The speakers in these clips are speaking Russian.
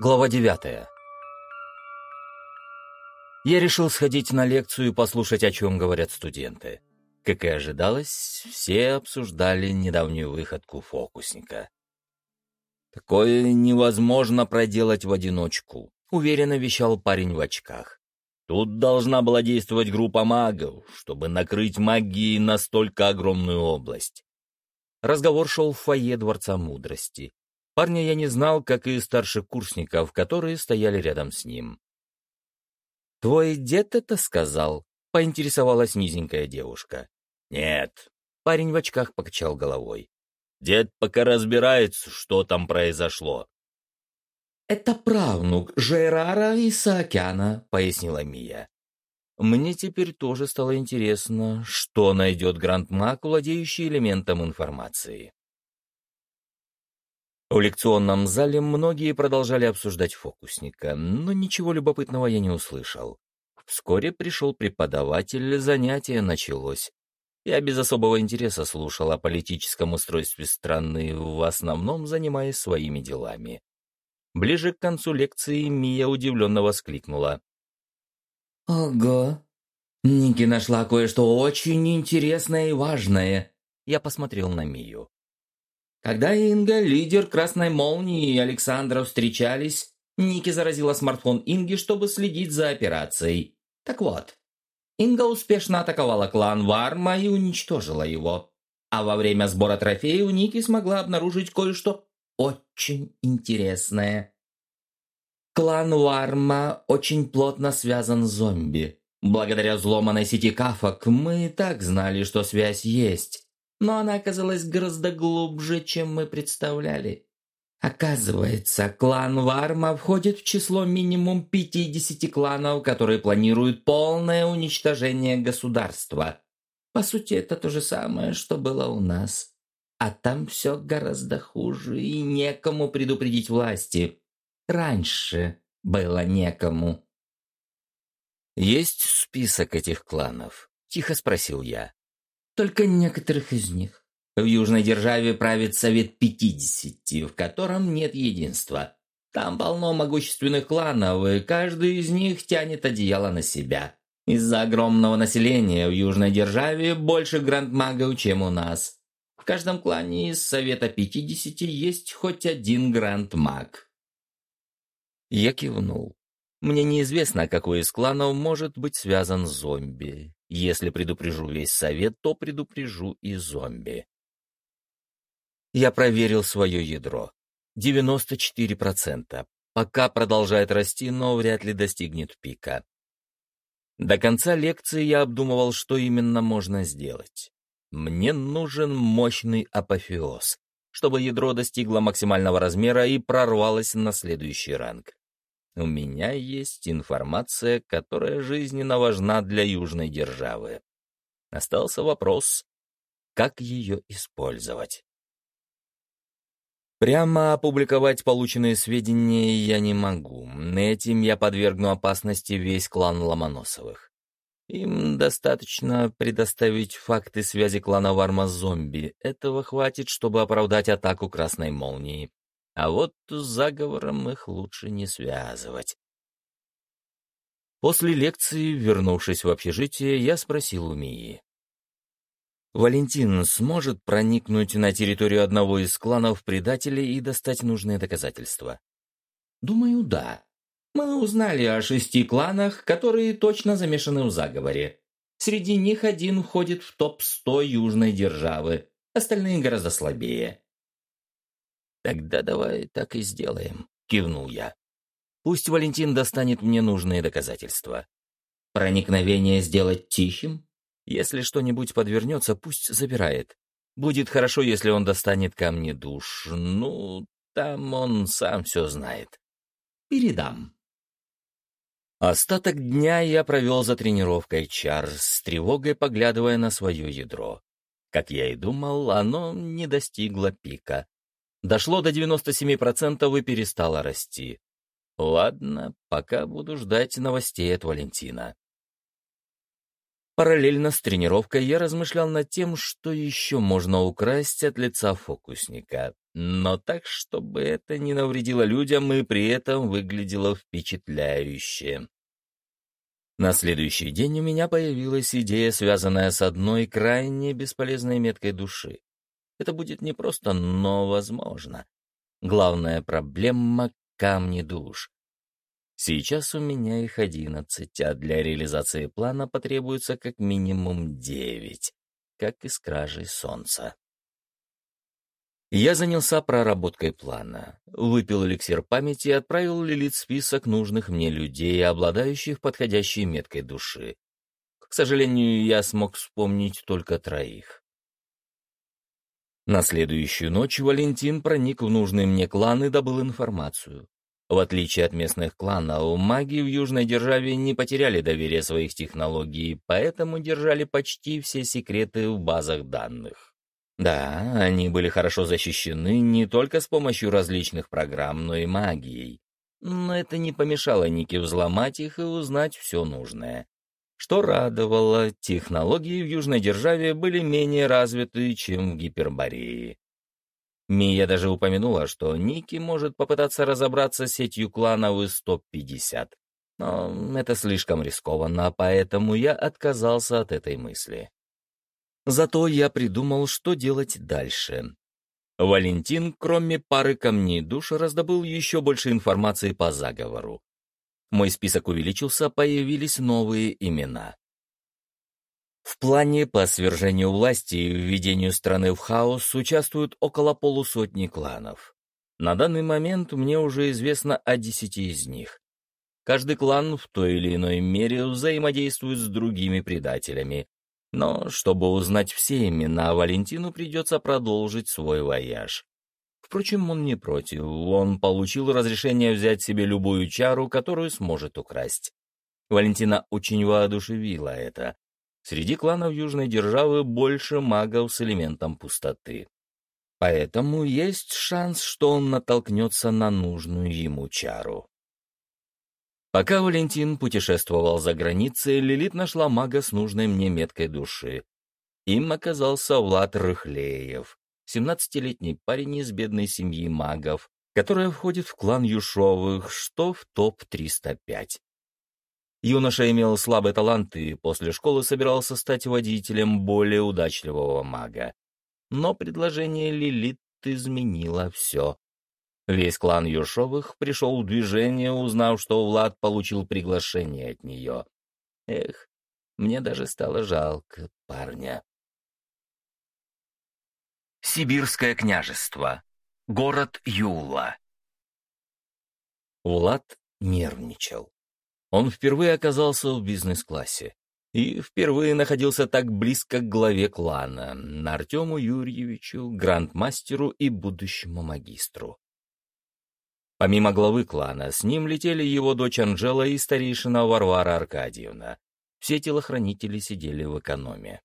Глава девятая. Я решил сходить на лекцию и послушать, о чем говорят студенты. Как и ожидалось, все обсуждали недавнюю выходку фокусника. «Такое невозможно проделать в одиночку», — уверенно вещал парень в очках. «Тут должна была действовать группа магов, чтобы накрыть магией настолько огромную область». Разговор шел в фойе Дворца Мудрости. Парня я не знал, как и старших курсников, которые стояли рядом с ним. «Твой дед это сказал?» — поинтересовалась низенькая девушка. «Нет». Парень в очках покачал головой. «Дед пока разбирается, что там произошло». «Это правнук Жерара Исаакяна», — пояснила Мия. Мне теперь тоже стало интересно, что найдет Гранд-Мак, владеющий элементом информации. В лекционном зале многие продолжали обсуждать фокусника, но ничего любопытного я не услышал. Вскоре пришел преподаватель, занятие началось. Я без особого интереса слушал о политическом устройстве страны, в основном занимаясь своими делами. Ближе к концу лекции Мия удивленно воскликнула. «Ого! Ники нашла кое-что очень интересное и важное!» Я посмотрел на Мию. Когда Инга, лидер Красной Молнии и Александра встречались, Ники заразила смартфон Инги, чтобы следить за операцией. Так вот, Инга успешно атаковала клан Варма и уничтожила его. А во время сбора трофеев Ники смогла обнаружить кое-что очень интересное. Клан Варма очень плотно связан с зомби. Благодаря взломанной сети кафок мы и так знали, что связь есть но она оказалась гораздо глубже, чем мы представляли. Оказывается, клан Варма входит в число минимум 50 кланов, которые планируют полное уничтожение государства. По сути, это то же самое, что было у нас. А там все гораздо хуже, и некому предупредить власти. Раньше было некому. «Есть список этих кланов?» — тихо спросил я только некоторых из них. В Южной Державе правит Совет Пятидесяти, в котором нет единства. Там полно могущественных кланов, и каждый из них тянет одеяло на себя. Из-за огромного населения в Южной Державе больше грандмагов, чем у нас. В каждом клане из Совета Пятидесяти есть хоть один грандмаг. Я кивнул. Мне неизвестно, какой из кланов может быть связан зомби. Если предупрежу весь совет, то предупрежу и зомби. Я проверил свое ядро. 94%. Пока продолжает расти, но вряд ли достигнет пика. До конца лекции я обдумывал, что именно можно сделать. Мне нужен мощный апофеоз, чтобы ядро достигло максимального размера и прорвалось на следующий ранг. У меня есть информация, которая жизненно важна для южной державы. Остался вопрос, как ее использовать. Прямо опубликовать полученные сведения я не могу. Этим я подвергну опасности весь клан Ломоносовых. Им достаточно предоставить факты связи клана Варма с зомби. Этого хватит, чтобы оправдать атаку Красной Молнии. А вот с заговором их лучше не связывать. После лекции, вернувшись в общежитие, я спросил у Мии. «Валентин сможет проникнуть на территорию одного из кланов предателей и достать нужные доказательства?» «Думаю, да. Мы узнали о шести кланах, которые точно замешаны в заговоре. Среди них один входит в топ-100 южной державы, остальные гораздо слабее. «Тогда давай так и сделаем», — кивнул я. «Пусть Валентин достанет мне нужные доказательства. Проникновение сделать тихим? Если что-нибудь подвернется, пусть забирает. Будет хорошо, если он достанет камни душ. Ну, там он сам все знает. Передам». Остаток дня я провел за тренировкой чар, с тревогой поглядывая на свое ядро. Как я и думал, оно не достигло пика дошло до 97% и перестало расти. Ладно, пока буду ждать новостей от Валентина. Параллельно с тренировкой я размышлял над тем, что еще можно украсть от лица фокусника, но так, чтобы это не навредило людям и при этом выглядело впечатляюще. На следующий день у меня появилась идея, связанная с одной крайне бесполезной меткой души. Это будет не просто, но возможно. Главная проблема — камни душ. Сейчас у меня их одиннадцать, а для реализации плана потребуется как минимум девять, как и с кражей солнца. Я занялся проработкой плана, выпил эликсир памяти и отправил Лилит список нужных мне людей, обладающих подходящей меткой души. К сожалению, я смог вспомнить только троих. На следующую ночь Валентин проник в нужный мне клан и добыл информацию. В отличие от местных кланов, маги в Южной Державе не потеряли доверие своих технологий, поэтому держали почти все секреты в базах данных. Да, они были хорошо защищены не только с помощью различных программ, но и магией. Но это не помешало Нике взломать их и узнать все нужное. Что радовало, технологии в Южной Державе были менее развиты, чем в Гиперборее. Мия даже упомянула, что Ники может попытаться разобраться с сетью кланов из топ-50. Но это слишком рискованно, поэтому я отказался от этой мысли. Зато я придумал, что делать дальше. Валентин, кроме пары камней душ, раздобыл еще больше информации по заговору. Мой список увеличился, появились новые имена. В плане по свержению власти и введению страны в хаос участвуют около полусотни кланов. На данный момент мне уже известно о десяти из них. Каждый клан в той или иной мере взаимодействует с другими предателями. Но чтобы узнать все имена, Валентину придется продолжить свой вояж. Впрочем, он не против. Он получил разрешение взять себе любую чару, которую сможет украсть. Валентина очень воодушевила это. Среди кланов Южной Державы больше магов с элементом пустоты. Поэтому есть шанс, что он натолкнется на нужную ему чару. Пока Валентин путешествовал за границей, Лилит нашла мага с нужной мне меткой души. Им оказался Влад Рыхлеев, 17-летний парень из бедной семьи магов, которая входит в клан Юшовых, что в топ-305. Юноша имел слабый талант и после школы собирался стать водителем более удачливого мага. Но предложение Лилит изменило все. Весь клан Юшовых пришел в движение, узнав, что Влад получил приглашение от нее. Эх, мне даже стало жалко парня. Сибирское княжество. Город Юла. Влад нервничал. Он впервые оказался в бизнес-классе. И впервые находился так близко к главе клана, Артему Юрьевичу, грандмастеру и будущему магистру. Помимо главы клана, с ним летели его дочь Анжела и старейшина Варвара Аркадьевна. Все телохранители сидели в экономе.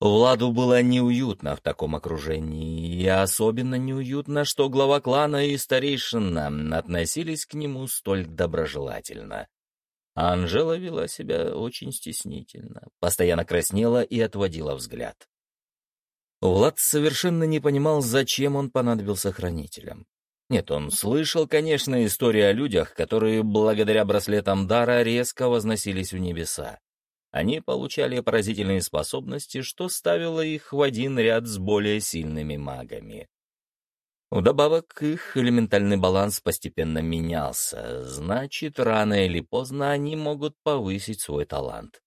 Владу было неуютно в таком окружении, и особенно неуютно, что глава клана и старейшина относились к нему столь доброжелательно. Анжела вела себя очень стеснительно, постоянно краснела и отводила взгляд. Влад совершенно не понимал, зачем он понадобился хранителям. Нет, он слышал, конечно, истории о людях, которые благодаря браслетам дара резко возносились в небеса. Они получали поразительные способности, что ставило их в один ряд с более сильными магами. Вдобавок, их элементальный баланс постепенно менялся, значит, рано или поздно они могут повысить свой талант.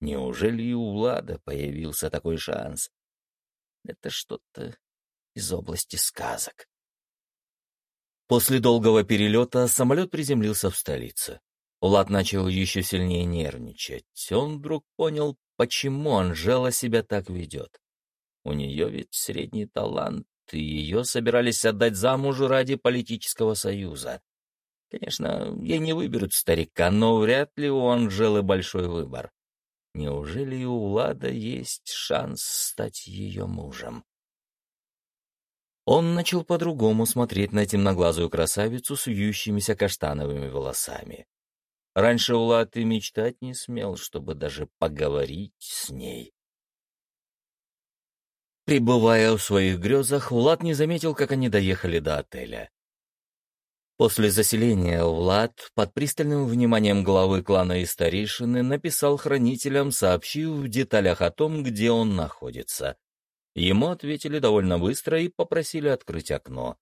Неужели и у Влада появился такой шанс? Это что-то из области сказок. После долгого перелета самолет приземлился в столице. Влад начал еще сильнее нервничать. Он вдруг понял, почему Анжела себя так ведет. У нее ведь средний талант, и ее собирались отдать замуж ради политического союза. Конечно, ей не выберут старика, но вряд ли у Анжелы большой выбор. Неужели у Влада есть шанс стать ее мужем? Он начал по-другому смотреть на темноглазую красавицу с вьющимися каштановыми волосами. Раньше Влад и мечтать не смел, чтобы даже поговорить с ней. Пребывая в своих грезах, Влад не заметил, как они доехали до отеля. После заселения Влад под пристальным вниманием главы клана и старейшины написал хранителям, сообщив в деталях о том, где он находится. Ему ответили довольно быстро и попросили открыть окно.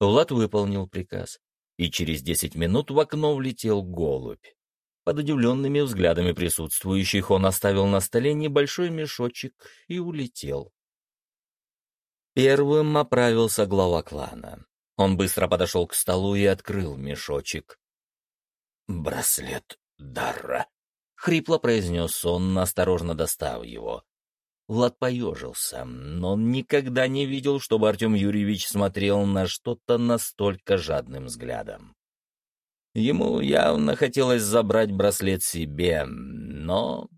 Влад выполнил приказ, и через десять минут в окно влетел голубь. Под удивленными взглядами присутствующих он оставил на столе небольшой мешочек и улетел. Первым оправился глава клана. Он быстро подошел к столу и открыл мешочек. «Браслет Дарра», — хрипло произнес он, осторожно достав его. Влад поежился, но он никогда не видел, чтобы Артем Юрьевич смотрел на что-то настолько жадным взглядом. Ему явно хотелось забрать браслет себе, но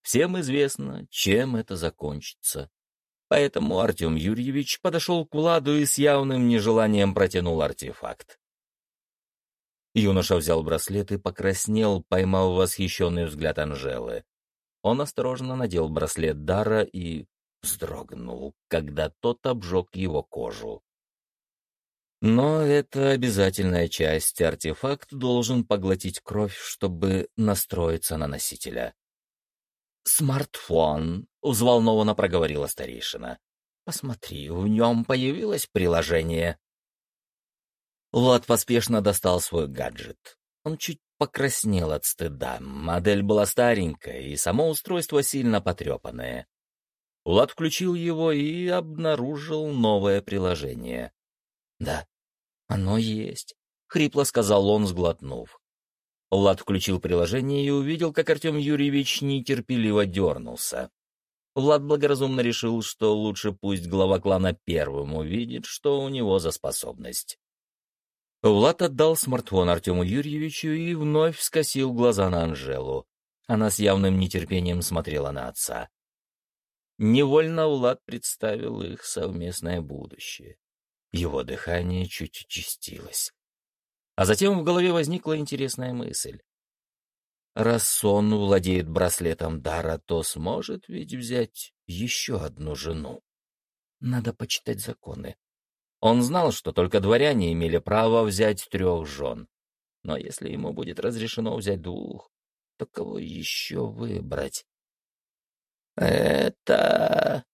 всем известно, чем это закончится. Поэтому Артем Юрьевич подошел к Владу и с явным нежеланием протянул артефакт. Юноша взял браслет и покраснел, поймав восхищенный взгляд Анжелы. Он осторожно надел браслет Дара и вздрогнул, когда тот обжег его кожу. Но это обязательная часть. Артефакт должен поглотить кровь, чтобы настроиться на носителя. «Смартфон», — взволнованно проговорила старейшина. «Посмотри, в нем появилось приложение». Влад поспешно достал свой гаджет. Он чуть покраснел от стыда. Модель была старенькая, и само устройство сильно потрепанное. Влад включил его и обнаружил новое приложение. Да, оно есть, — хрипло сказал он, сглотнув. Влад включил приложение и увидел, как Артем Юрьевич нетерпеливо дернулся. Влад благоразумно решил, что лучше пусть глава клана первым увидит, что у него за способность. Влад отдал смартфон Артему Юрьевичу и вновь скосил глаза на Анжелу. Она с явным нетерпением смотрела на отца. Невольно Влад представил их совместное будущее. Его дыхание чуть участилось. А затем в голове возникла интересная мысль. Раз он владеет браслетом дара, то сможет ведь взять еще одну жену. Надо почитать законы. Он знал, что только дворяне имели право взять трех жен. Но если ему будет разрешено взять двух, то кого еще выбрать? «Это...»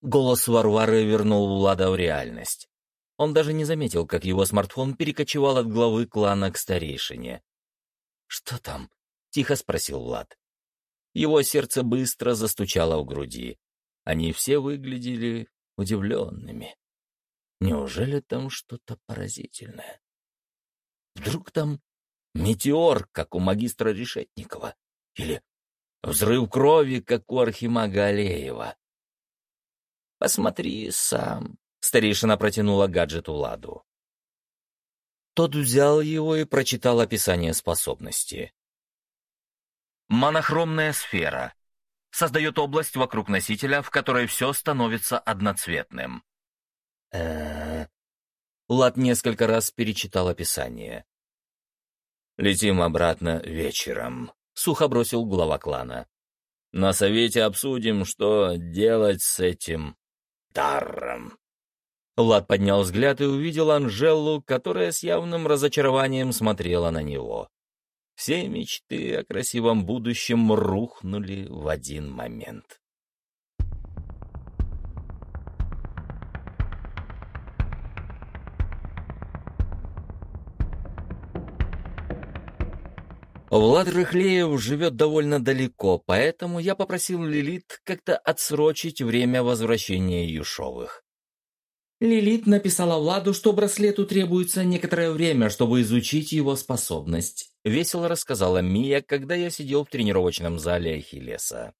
Голос Варвары вернул Влада в реальность. Он даже не заметил, как его смартфон перекочевал от главы клана к старейшине. «Что там?» — тихо спросил Влад. Его сердце быстро застучало в груди. Они все выглядели удивленными. Неужели там что-то поразительное? Вдруг там метеор, как у магистра Решетникова? Или взрыв крови, как у архимага Алеева? Посмотри сам, Старейшина протянула гаджет Ладу. Тот взял его и прочитал описание способности. Монохромная сфера. Создает область вокруг носителя, в которой все становится одноцветным. Э Лад несколько раз перечитал описание. «Летим обратно вечером», — сухо бросил глава клана. «На совете обсудим, что делать с этим даром». Влад поднял взгляд и увидел Анжелу, которая с явным разочарованием смотрела на него. Все мечты о красивом будущем рухнули в один момент. Влад Рыхлеев живет довольно далеко, поэтому я попросил Лилит как-то отсрочить время возвращения Юшовых. Лилит написала Владу, что браслету требуется некоторое время, чтобы изучить его способность. Весело рассказала Мия, когда я сидел в тренировочном зале Ахиллеса.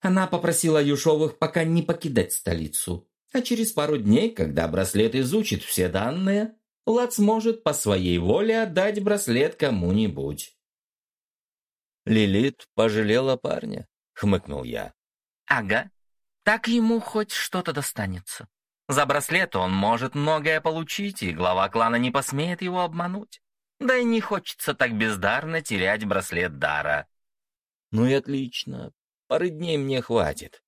Она попросила Юшовых пока не покидать столицу. А через пару дней, когда браслет изучит все данные, Влад сможет по своей воле отдать браслет кому-нибудь. «Лилит пожалела парня», — хмыкнул я. «Ага, так ему хоть что-то достанется. За браслет он может многое получить, и глава клана не посмеет его обмануть. Да и не хочется так бездарно терять браслет дара. Ну и отлично. Пары дней мне хватит.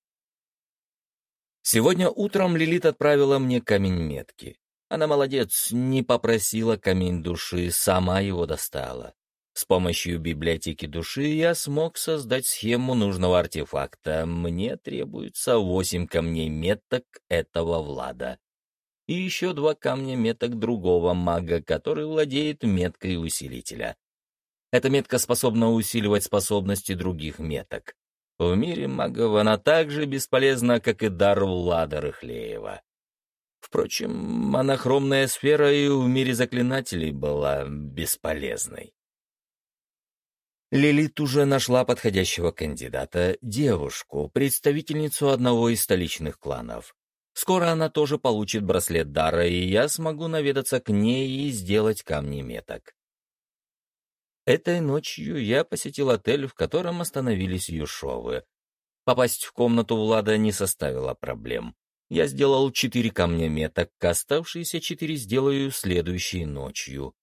Сегодня утром Лилит отправила мне камень метки. Она молодец, не попросила камень души, сама его достала. С помощью библиотеки души я смог создать схему нужного артефакта. Мне требуется восемь камней меток этого Влада. И еще два камня меток другого мага, который владеет меткой усилителя. Эта метка способна усиливать способности других меток. В мире магов она так же бесполезна, как и дар Влада Рыхлеева. Впрочем, монохромная сфера и в мире заклинателей была бесполезной. Лилит уже нашла подходящего кандидата, девушку, представительницу одного из столичных кланов. Скоро она тоже получит браслет дара, и я смогу наведаться к ней и сделать камни меток. Этой ночью я посетил отель, в котором остановились Юшовы. Попасть в комнату Влада не составило проблем. Я сделал четыре камня меток, оставшиеся четыре сделаю следующей ночью.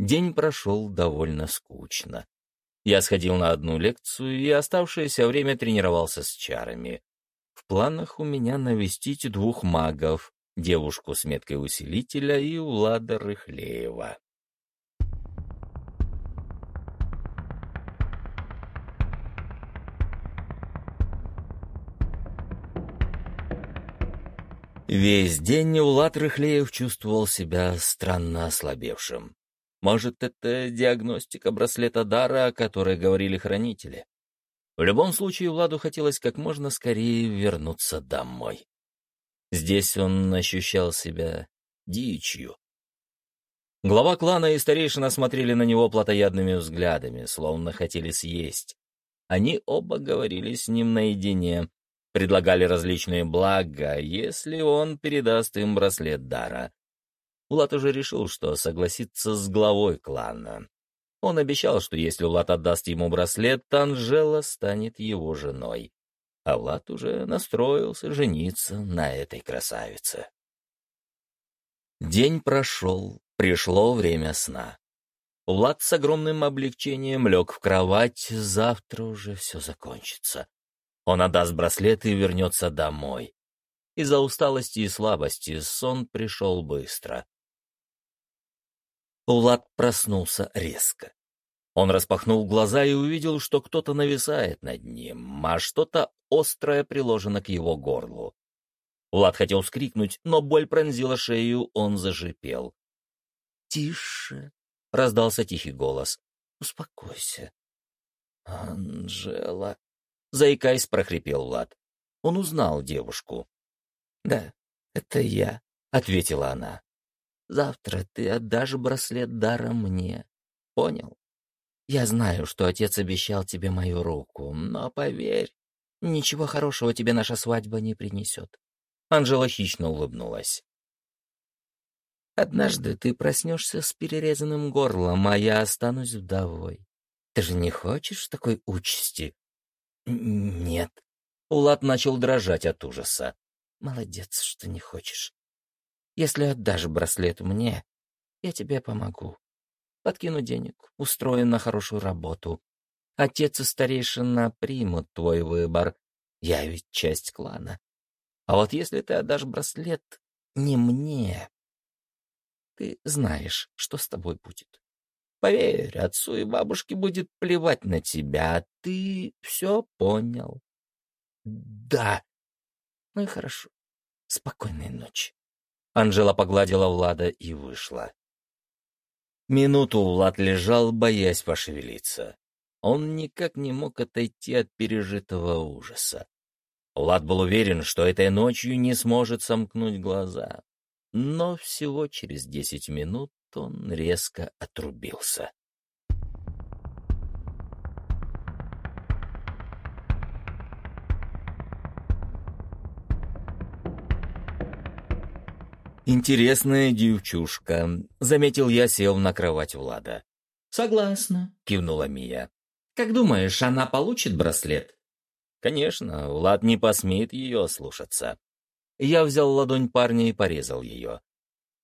День прошел довольно скучно. Я сходил на одну лекцию и оставшееся время тренировался с чарами. В планах у меня навестить двух магов, девушку с меткой усилителя и Влада Рыхлеева. Весь день Улад Рыхлеев чувствовал себя странно ослабевшим. Может, это диагностика браслета дара, о которой говорили хранители. В любом случае, Владу хотелось как можно скорее вернуться домой. Здесь он ощущал себя дичью. Глава клана и старейшина смотрели на него плотоядными взглядами, словно хотели съесть. Они оба говорили с ним наедине, предлагали различные блага, если он передаст им браслет дара. Влад уже решил, что согласится с главой клана. Он обещал, что если Влад отдаст ему браслет, Анжела станет его женой. А Влад уже настроился жениться на этой красавице. День прошел, пришло время сна. Влад с огромным облегчением лег в кровать, завтра уже все закончится. Он отдаст браслет и вернется домой. Из-за усталости и слабости сон пришел быстро. Улад проснулся резко. Он распахнул глаза и увидел, что кто-то нависает над ним, а что-то острое приложено к его горлу. Влад хотел вскрикнуть, но боль пронзила шею, он зашипел. «Тише!» — раздался тихий голос. «Успокойся». «Анжела!» — заикаясь, прохрипел Влад. Он узнал девушку. «Да, это я», — ответила она. Завтра ты отдашь браслет дара мне. Понял? Я знаю, что отец обещал тебе мою руку, но поверь, ничего хорошего тебе наша свадьба не принесет. Анжела хищно улыбнулась. Однажды ты проснешься с перерезанным горлом, а я останусь вдовой. Ты же не хочешь такой участи? Нет. Улад начал дрожать от ужаса. Молодец, что не хочешь. Если отдашь браслет мне, я тебе помогу. Подкину денег, устрою на хорошую работу. Отец и старейшина примут твой выбор. Я ведь часть клана. А вот если ты отдашь браслет не мне, ты знаешь, что с тобой будет. Поверь, отцу и бабушке будет плевать на тебя, а ты все понял. Да. Ну и хорошо. Спокойной ночи. Анжела погладила Влада и вышла. Минуту Влад лежал, боясь пошевелиться. Он никак не мог отойти от пережитого ужаса. Влад был уверен, что этой ночью не сможет сомкнуть глаза. Но всего через десять минут он резко отрубился. «Интересная девчушка», — заметил я, сел на кровать Влада. «Согласна», — кивнула Мия. «Как думаешь, она получит браслет?» «Конечно, Влад не посмеет ее слушаться». Я взял ладонь парня и порезал ее.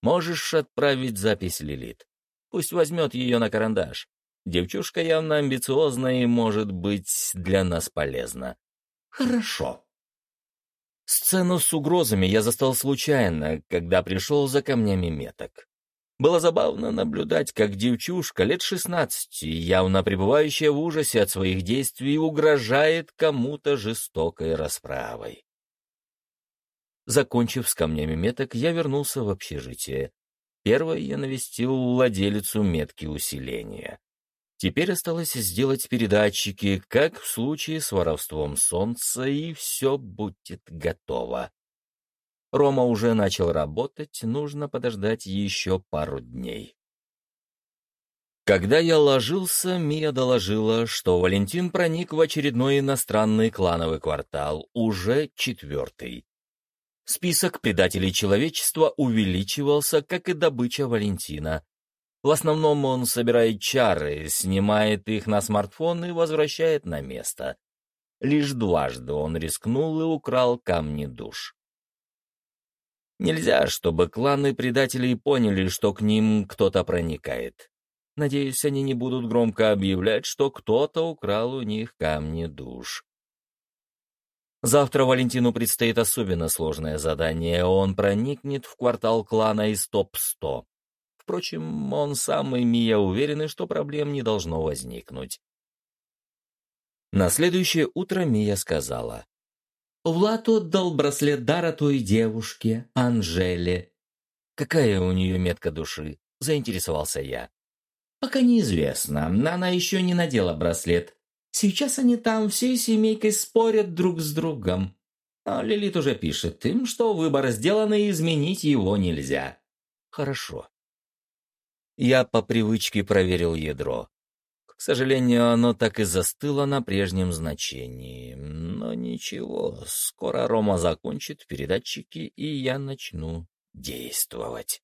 «Можешь отправить запись Лилит. Пусть возьмет ее на карандаш. Девчушка явно амбициозна и может быть для нас полезна. Хорошо. Сцену с угрозами я застал случайно, когда пришел за камнями меток. Было забавно наблюдать, как девчушка лет шестнадцати, явно пребывающая в ужасе от своих действий, угрожает кому-то жестокой расправой. Закончив с камнями меток, я вернулся в общежитие. Первой я навестил владелицу метки усиления. Теперь осталось сделать передатчики, как в случае с воровством солнца, и все будет готово. Рома уже начал работать, нужно подождать еще пару дней. Когда я ложился, Мия доложила, что Валентин проник в очередной иностранный клановый квартал, уже четвертый. Список предателей человечества увеличивался, как и добыча Валентина. В основном он собирает чары, снимает их на смартфон и возвращает на место. Лишь дважды он рискнул и украл камни душ. Нельзя, чтобы кланы предателей поняли, что к ним кто-то проникает. Надеюсь, они не будут громко объявлять, что кто-то украл у них камни душ. Завтра Валентину предстоит особенно сложное задание. Он проникнет в квартал клана из топ-100. Впрочем, он сам и Мия уверены, что проблем не должно возникнуть. На следующее утро Мия сказала. «Влад отдал браслет дара той девушке, Анжеле». «Какая у нее метка души?» — заинтересовался я. «Пока неизвестно. Она еще не надела браслет. Сейчас они там всей семейкой спорят друг с другом. А Лилит уже пишет им, что выбор сделан и изменить его нельзя». «Хорошо. Я по привычке проверил ядро. К сожалению, оно так и застыло на прежнем значении. Но ничего, скоро Рома закончит передатчики, и я начну действовать.